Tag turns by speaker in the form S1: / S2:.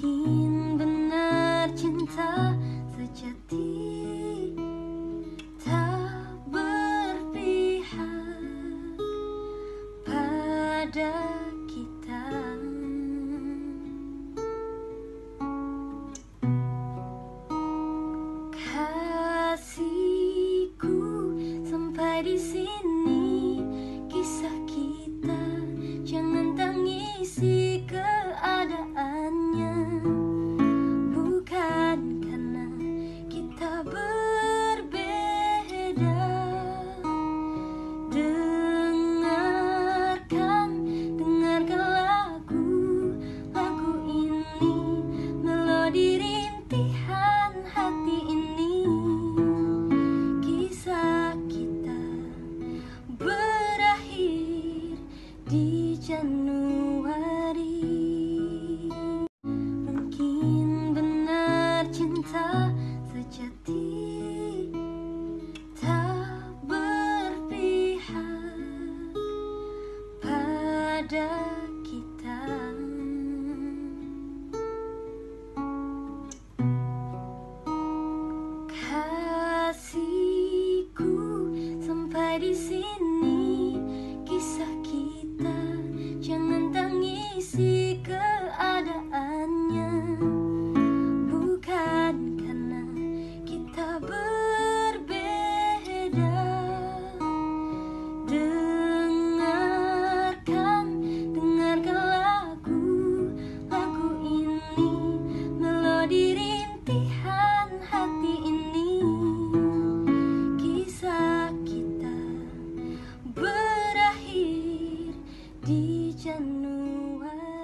S1: mungkin benar cinta sejati tak berpihak pada kita. Kasihku sampai di sini. di Januari. Mungkin benar cinta sejati Tak berpihak pada kita. Kasihku sampai di sini. Januari